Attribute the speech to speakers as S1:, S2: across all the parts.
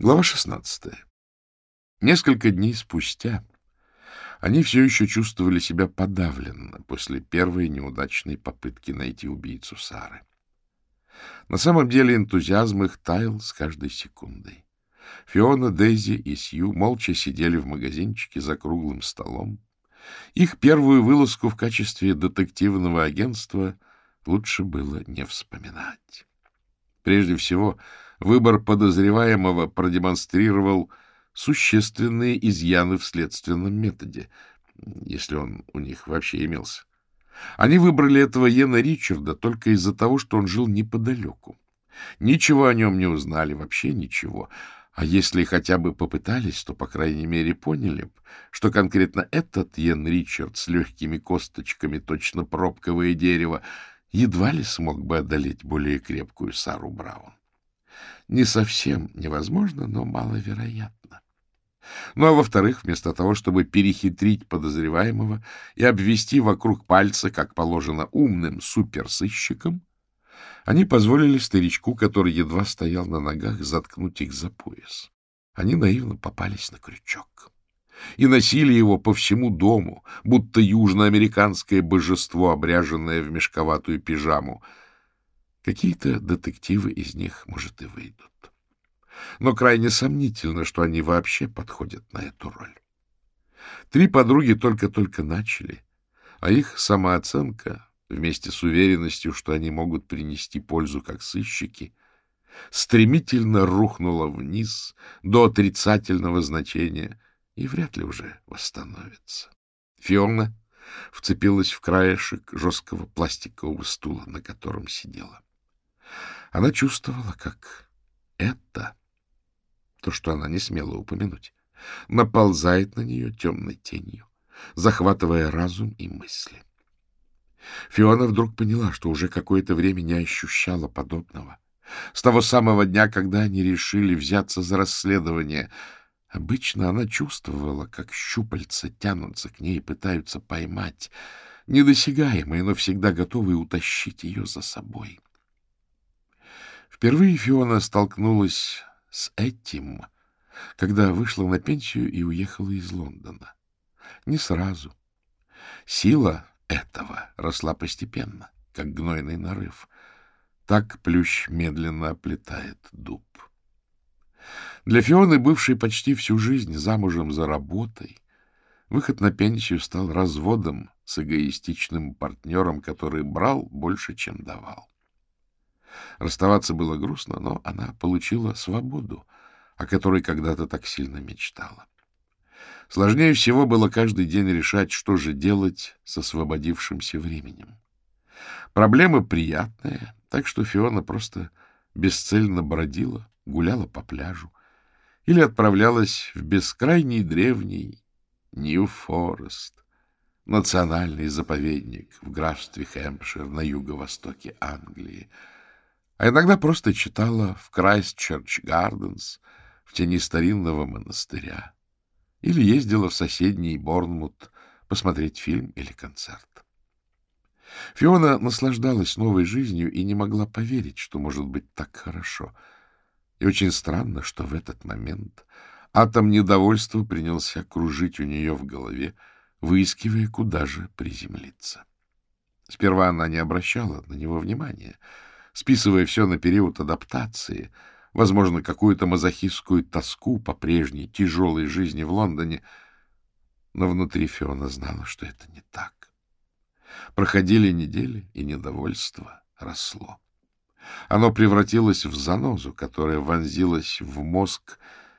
S1: Глава 16. Несколько дней спустя они все еще чувствовали себя подавленно после первой неудачной попытки найти убийцу Сары. На самом деле энтузиазм их таял с каждой секундой. Фиона, Дейзи и Сью молча сидели в магазинчике за круглым столом. Их первую вылазку в качестве детективного агентства лучше было не вспоминать. Прежде всего, выбор подозреваемого продемонстрировал существенные изъяны в следственном методе, если он у них вообще имелся. Они выбрали этого Йена Ричарда только из-за того, что он жил неподалеку. Ничего о нем не узнали, вообще ничего. А если хотя бы попытались, то, по крайней мере, поняли б, что конкретно этот Йен Ричард с легкими косточками, точно пробковое дерево, едва ли смог бы одолеть более крепкую Сару Браун. Не совсем невозможно, но маловероятно. Ну а во-вторых, вместо того, чтобы перехитрить подозреваемого и обвести вокруг пальца, как положено умным суперсыщикам, они позволили старичку, который едва стоял на ногах, заткнуть их за пояс. Они наивно попались на крючок и носили его по всему дому, будто южноамериканское божество, обряженное в мешковатую пижаму. Какие-то детективы из них, может, и выйдут но крайне сомнительно, что они вообще подходят на эту роль. Три подруги только-только начали, а их самооценка, вместе с уверенностью, что они могут принести пользу как сыщики, стремительно рухнула вниз до отрицательного значения и вряд ли уже восстановится. Фиона вцепилась в краешек жесткого пластикового стула, на котором сидела. Она чувствовала, как это то, что она не смела упомянуть, наползает на нее темной тенью, захватывая разум и мысли. Фиона вдруг поняла, что уже какое-то время не ощущала подобного. С того самого дня, когда они решили взяться за расследование, обычно она чувствовала, как щупальца тянутся к ней и пытаются поймать, недосягаемые, но всегда готовые утащить ее за собой. Впервые Фиона столкнулась с этим, когда вышла на пенсию и уехала из Лондона. Не сразу. Сила этого росла постепенно, как гнойный нарыв. Так плющ медленно оплетает дуб. Для Фионы, бывшей почти всю жизнь замужем за работой, выход на пенсию стал разводом с эгоистичным партнером, который брал больше, чем давал. Расставаться было грустно, но она получила свободу, о которой когда-то так сильно мечтала. Сложнее всего было каждый день решать, что же делать с освободившимся временем. Проблема приятная, так что Фиона просто бесцельно бродила, гуляла по пляжу или отправлялась в бескрайний древний Нью-Форест, национальный заповедник в графстве Хэмпшир на юго-востоке Англии, а иногда просто читала в Крайстчерч Гарденс в тени старинного монастыря или ездила в соседний Борнмут посмотреть фильм или концерт. Фиона наслаждалась новой жизнью и не могла поверить, что может быть так хорошо. И очень странно, что в этот момент атом недовольства принялся кружить у нее в голове, выискивая, куда же приземлиться. Сперва она не обращала на него внимания — списывая все на период адаптации, возможно, какую-то мазохистскую тоску по прежней тяжелой жизни в Лондоне. Но внутри Фиона знала, что это не так. Проходили недели, и недовольство росло. Оно превратилось в занозу, которая вонзилась в мозг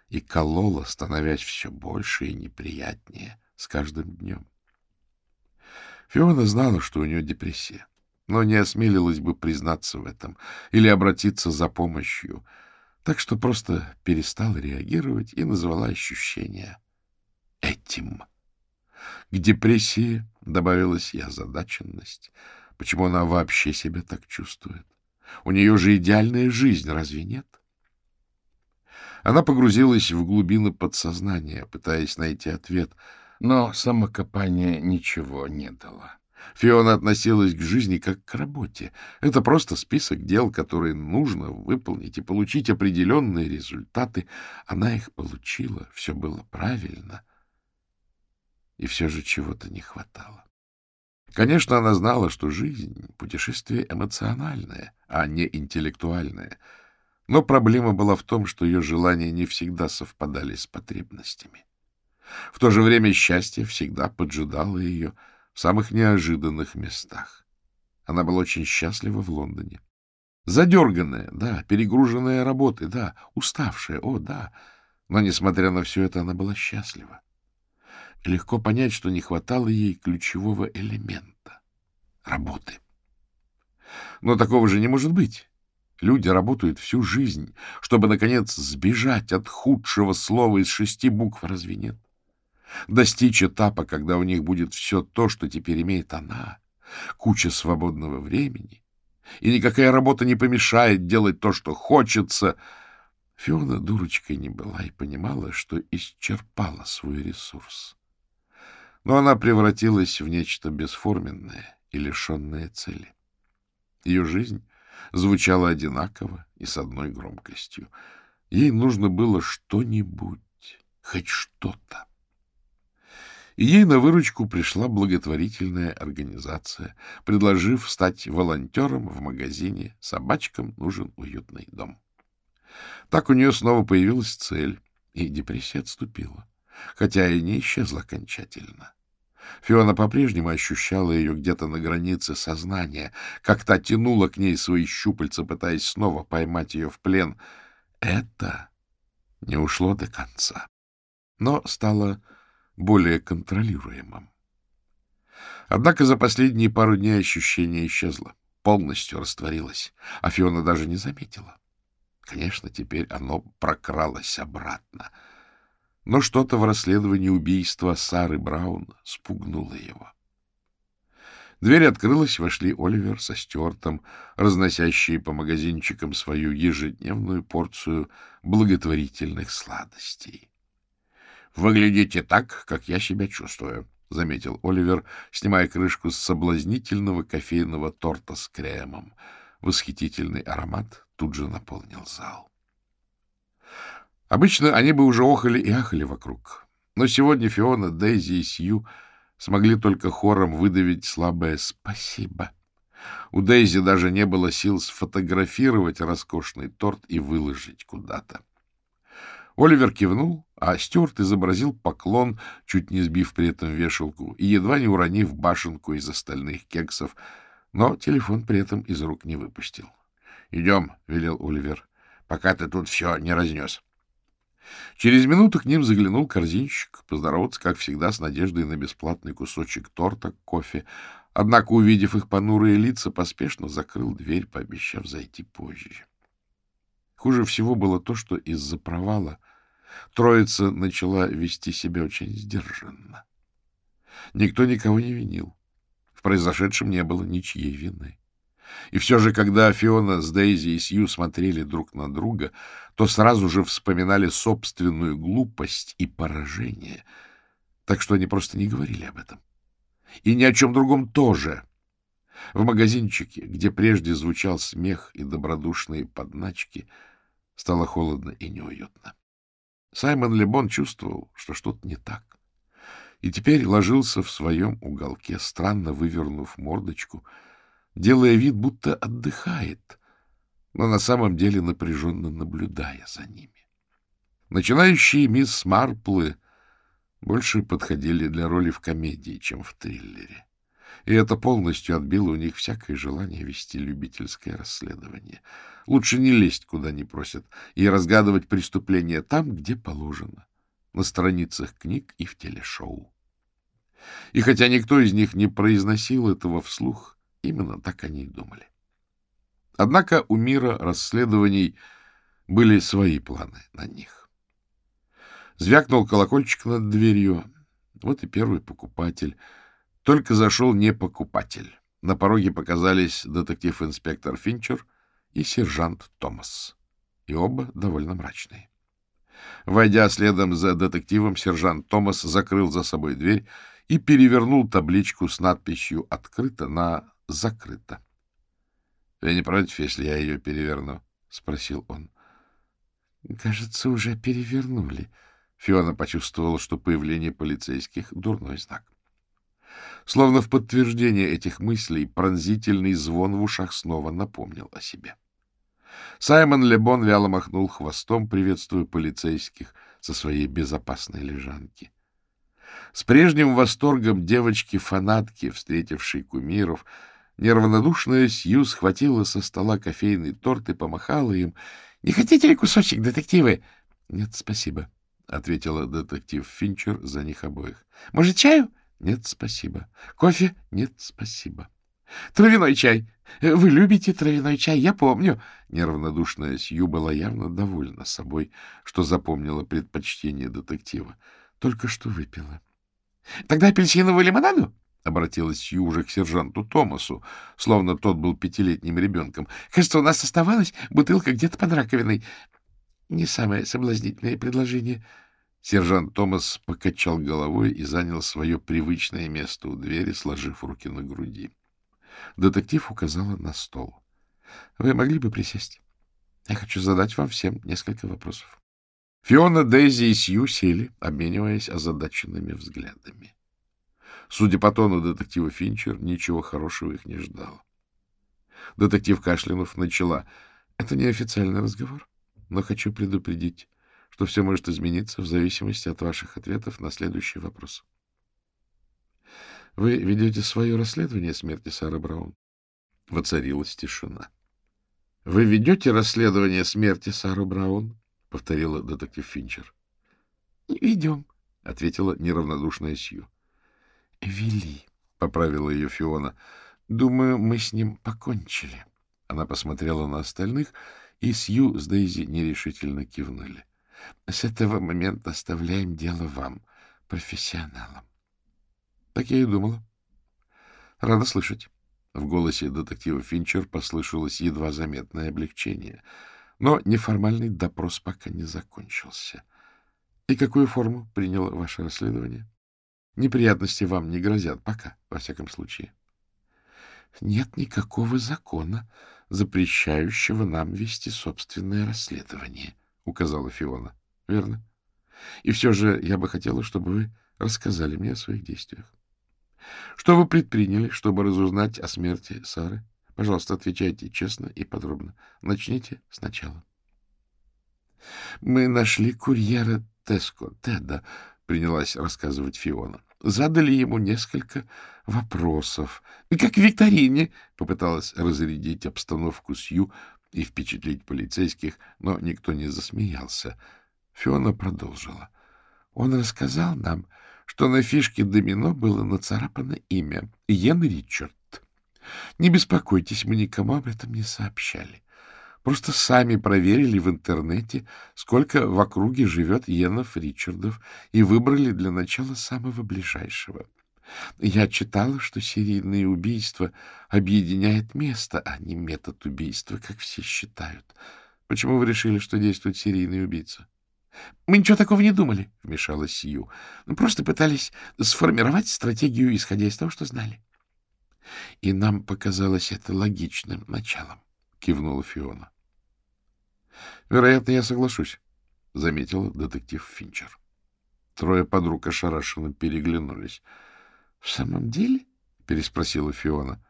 S1: и колола, становясь все больше и неприятнее с каждым днем. Фиона знала, что у нее депрессия но не осмелилась бы признаться в этом или обратиться за помощью, так что просто перестала реагировать и назвала ощущение этим. К депрессии добавилась и озадаченность. Почему она вообще себя так чувствует? У нее же идеальная жизнь, разве нет? Она погрузилась в глубины подсознания, пытаясь найти ответ, но самокопание ничего не дало. Фиона относилась к жизни как к работе. Это просто список дел, которые нужно выполнить и получить определенные результаты. Она их получила, все было правильно. И все же чего-то не хватало. Конечно, она знала, что жизнь — путешествие эмоциональное, а не интеллектуальное. Но проблема была в том, что ее желания не всегда совпадали с потребностями. В то же время счастье всегда поджидало ее — в самых неожиданных местах. Она была очень счастлива в Лондоне. Задерганная, да, перегруженная работой, да, уставшая, о, да. Но, несмотря на все это, она была счастлива. Легко понять, что не хватало ей ключевого элемента — работы. Но такого же не может быть. Люди работают всю жизнь, чтобы, наконец, сбежать от худшего слова из шести букв, разве нет? Достичь этапа, когда у них будет все то, что теперь имеет она, куча свободного времени, и никакая работа не помешает делать то, что хочется. Фиона дурочкой не была и понимала, что исчерпала свой ресурс. Но она превратилась в нечто бесформенное и лишенное цели. Ее жизнь звучала одинаково и с одной громкостью. Ей нужно было что-нибудь, хоть что-то. И ей на выручку пришла благотворительная организация, предложив стать волонтером в магазине «Собачкам нужен уютный дом». Так у нее снова появилась цель, и депрессия отступила, хотя и не исчезла окончательно. Фиона по-прежнему ощущала ее где-то на границе сознания, как та тянула к ней свои щупальца, пытаясь снова поймать ее в плен. Это не ушло до конца, но стало более контролируемым. Однако за последние пару дней ощущение исчезло, полностью растворилось, а Фиона даже не заметила. Конечно, теперь оно прокралось обратно. Но что-то в расследовании убийства Сары Браун спугнуло его. Дверь открылась, вошли Оливер со Стюартом, разносящие по магазинчикам свою ежедневную порцию благотворительных сладостей. — Выглядите так, как я себя чувствую, — заметил Оливер, снимая крышку с соблазнительного кофейного торта с кремом. Восхитительный аромат тут же наполнил зал. Обычно они бы уже охали и ахали вокруг. Но сегодня Фиона, Дейзи и Сью смогли только хором выдавить слабое «спасибо». У Дейзи даже не было сил сфотографировать роскошный торт и выложить куда-то. Оливер кивнул, а Стюарт изобразил поклон, чуть не сбив при этом вешалку и едва не уронив башенку из остальных кексов, но телефон при этом из рук не выпустил. — Идем, — велел Оливер, — пока ты тут все не разнес. Через минуту к ним заглянул корзинщик, поздороваться, как всегда, с надеждой на бесплатный кусочек торта, кофе. Однако, увидев их понурые лица, поспешно закрыл дверь, пообещав зайти позже. Хуже всего было то, что из-за провала троица начала вести себя очень сдержанно. Никто никого не винил. В произошедшем не было ничьей вины. И все же, когда Фиона с Дейзи и Сью смотрели друг на друга, то сразу же вспоминали собственную глупость и поражение, так что они просто не говорили об этом. И ни о чем другом тоже. В магазинчике, где прежде звучал смех и добродушные подначки — Стало холодно и неуютно. Саймон Лебон чувствовал, что что-то не так. И теперь ложился в своем уголке, странно вывернув мордочку, делая вид, будто отдыхает, но на самом деле напряженно наблюдая за ними. Начинающие мисс Марплы больше подходили для роли в комедии, чем в триллере и это полностью отбило у них всякое желание вести любительское расследование. Лучше не лезть, куда не просят, и разгадывать преступления там, где положено, на страницах книг и в телешоу. И хотя никто из них не произносил этого вслух, именно так они и думали. Однако у мира расследований были свои планы на них. Звякнул колокольчик над дверью. Вот и первый покупатель — только зашел не покупатель. На пороге показались детектив-инспектор Финчер и сержант Томас. И оба довольно мрачные. Войдя следом за детективом, сержант Томас закрыл за собой дверь и перевернул табличку с надписью «Открыто» на «Закрыто». — Вы не против, если я ее переверну? — спросил он. — Кажется, уже перевернули. Фиона почувствовала, что появление полицейских — дурной знак. Словно в подтверждение этих мыслей пронзительный звон в ушах снова напомнил о себе. Саймон Лебон вяло махнул хвостом, приветствуя полицейских со своей безопасной лежанки. С прежним восторгом девочки-фанатки, встретившей кумиров, неравнодушная Сью схватила со стола кофейный торт и помахала им. — Не хотите ли кусочек, детективы? — Нет, спасибо, — ответила детектив Финчер за них обоих. — Может, чаю? — Нет, спасибо. — Кофе? — Нет, спасибо. — Травяной чай. Вы любите травяной чай, я помню. Неравнодушная Сью была явно довольна собой, что запомнила предпочтение детектива. Только что выпила. — Тогда апельсиновую лимонаду? — обратилась Сью уже к сержанту Томасу, словно тот был пятилетним ребенком. — Кажется, у нас оставалась бутылка где-то под раковиной. Не самое соблазнительное предложение. Сержант Томас покачал головой и занял свое привычное место у двери, сложив руки на груди. Детектив указала на стол. — Вы могли бы присесть? Я хочу задать вам всем несколько вопросов. Фиона, Дейзи и Сью сели, обмениваясь озадаченными взглядами. Судя по тону детектива Финчер, ничего хорошего их не ждало. Детектив Кашлянов начала. — Это неофициальный разговор, но хочу предупредить, что все может измениться в зависимости от ваших ответов на следующий вопрос. — вы ведете свое расследование смерти Сары Браун? Воцарилась тишина. — Вы ведете расследование смерти Сары Браун? — повторила детектив Финчер. — Ведем, — ответила неравнодушная Сью. — Вели, — поправила ее Фиона. — Думаю, мы с ним покончили. Она посмотрела на остальных, и Сью с Дейзи нерешительно кивнули. — С этого момента оставляем дело вам, профессионалам. Так я и думала. Рада слышать. В голосе детектива Финчер послышалось едва заметное облегчение. Но неформальный допрос пока не закончился. И какую форму приняло ваше расследование? Неприятности вам не грозят пока, во всяком случае. Нет никакого закона, запрещающего нам вести собственное расследование, указала Фиона. Верно? И все же я бы хотела, чтобы вы рассказали мне о своих действиях. Что вы предприняли, чтобы разузнать о смерти Сары? Пожалуйста, отвечайте честно и подробно. Начните сначала. Мы нашли курьера Теско, Теда, принялась рассказывать Фиона. Задали ему несколько вопросов. Как в викторине, попыталась разрядить обстановку Сью и впечатлить полицейских, но никто не засмеялся. Фиона продолжила. Он рассказал нам, что на фишке домино было нацарапано имя — Йен Ричард. Не беспокойтесь, мы никому об этом не сообщали. Просто сами проверили в интернете, сколько в округе живет Йенов Ричардов, и выбрали для начала самого ближайшего. Я читала, что серийное убийство объединяет место, а не метод убийства, как все считают. Почему вы решили, что действует серийный убийца? — Мы ничего такого не думали, — вмешалась Сью. — Просто пытались сформировать стратегию, исходя из того, что знали. — И нам показалось это логичным началом, — кивнула Фиона. — Вероятно, я соглашусь, — заметила детектив Финчер. Трое подруг ошарашенно переглянулись. — В самом деле? — переспросила Фиона.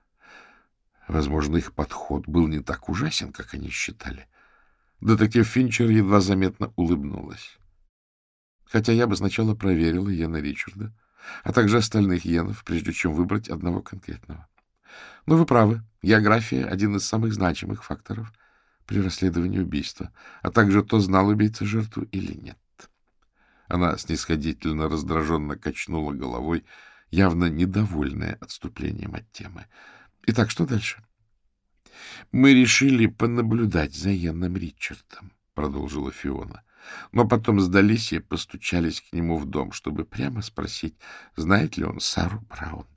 S1: Возможно, их подход был не так ужасен, как они считали. Детектив Финчер едва заметно улыбнулась. Хотя я бы сначала проверила Йена Ричарда, а также остальных Йенов, прежде чем выбрать одного конкретного. Но вы правы, география — один из самых значимых факторов при расследовании убийства, а также то, знал убийца жертву или нет. Она снисходительно раздраженно качнула головой, явно недовольная отступлением от темы. Итак, что дальше? — Мы решили понаблюдать за Яном Ричардом, — продолжила Фиона. Но потом сдались и постучались к нему в дом, чтобы прямо спросить, знает ли он Сару Браун.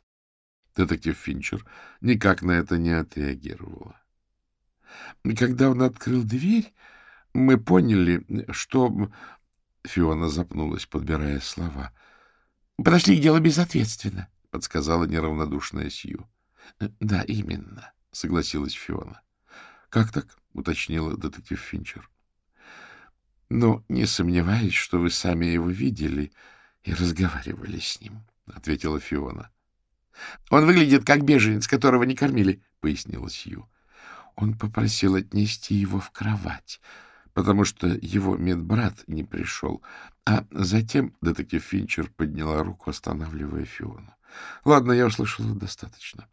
S1: Детектив Финчер никак на это не отреагировала. Когда он открыл дверь, мы поняли, что... Фиона запнулась, подбирая слова. — Подошли к делу безответственно, —
S2: подсказала неравнодушная Сью.
S1: Э, — Да, именно, —
S2: согласилась Фиона. — Как так? — уточнила детектив Финчер.
S1: — Ну, не сомневаюсь, что вы сами его видели и разговаривали с ним, — ответила Фиона. — Он выглядит как беженец, которого не кормили, — пояснила Сью. Он попросил отнести его в кровать, потому что его медбрат не пришел. А затем детектив Финчер подняла руку, останавливая Фиону. — Ладно, я услышала достаточно.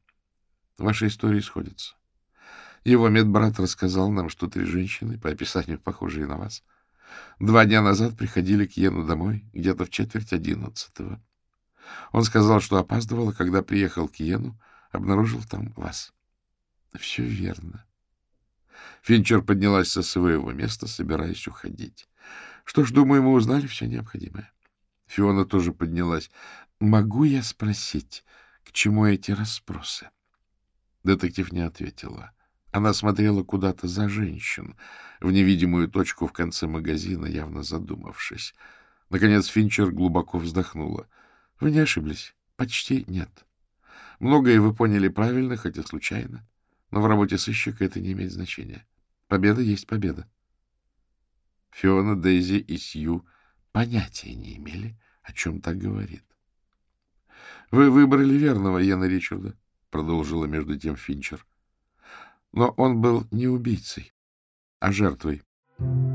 S1: Ваши истории сходятся. Его медбрат рассказал нам, что три женщины, по описанию похожие на вас, два дня назад приходили к Йену домой, где-то в четверть одиннадцатого. Он сказал, что опаздывал, а когда приехал к Йену, обнаружил там вас. — Все верно. Финчер поднялась со своего места, собираясь уходить. Что ж, думаю, мы узнали все необходимое. Фиона тоже поднялась. Могу я спросить, к чему эти расспросы? Детектив не ответила. Она смотрела куда-то за женщин, в невидимую точку в конце магазина, явно задумавшись. Наконец Финчер глубоко вздохнула. — Вы не ошиблись. Почти нет. Многое вы поняли правильно, хотя случайно. Но в работе сыщика это не имеет значения. Победа есть победа. Фиона, Дейзи и Сью понятия не имели, о чем так говорит. — Вы выбрали верного Яна Ричарда, — продолжила между тем Финчер. — Но он был не убийцей, а жертвой. —